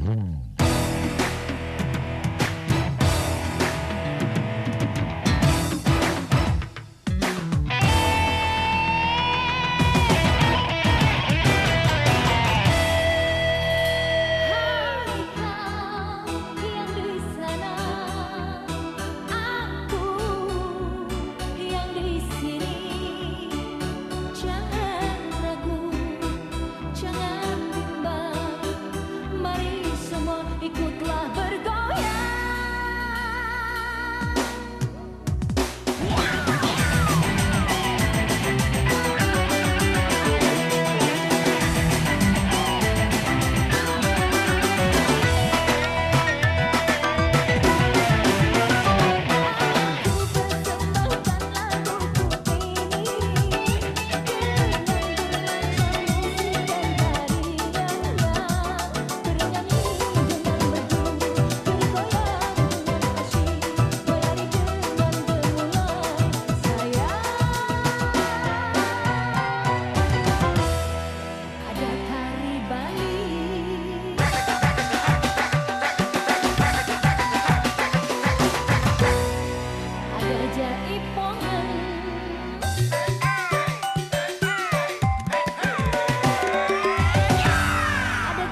嗯。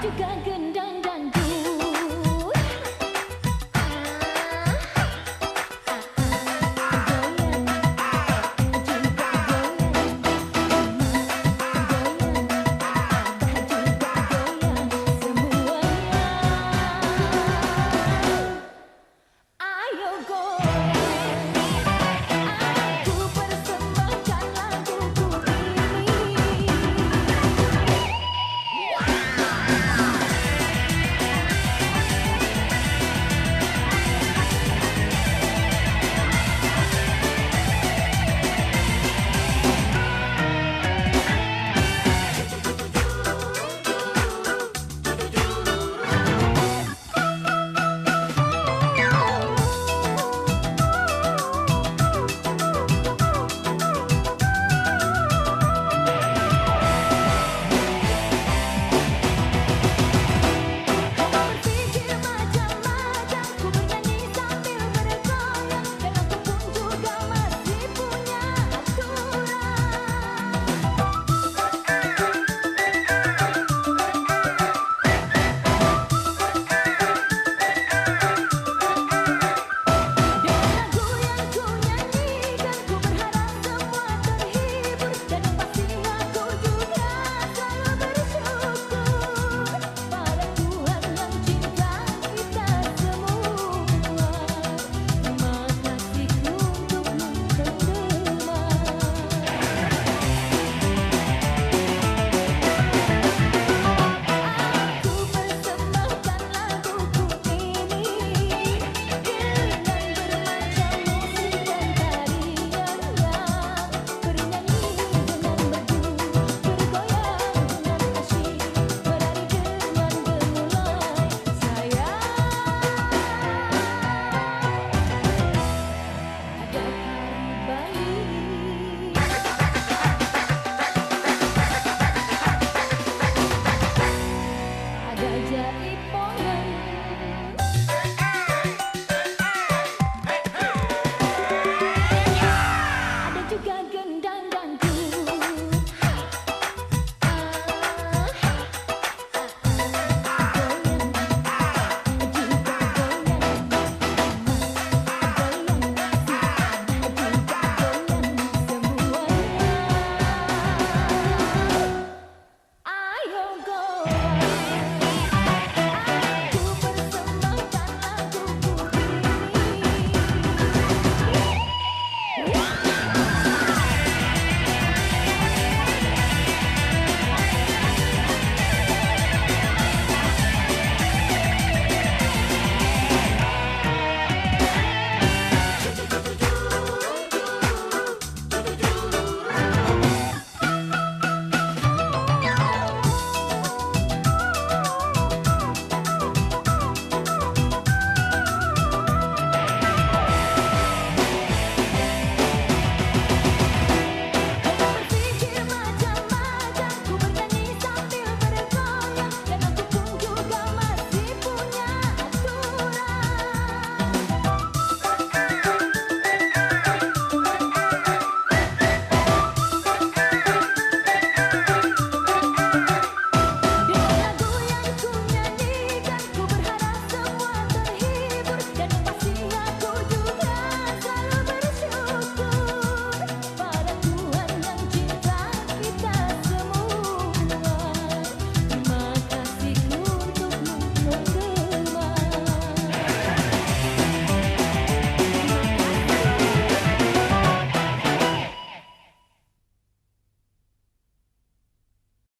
juga genit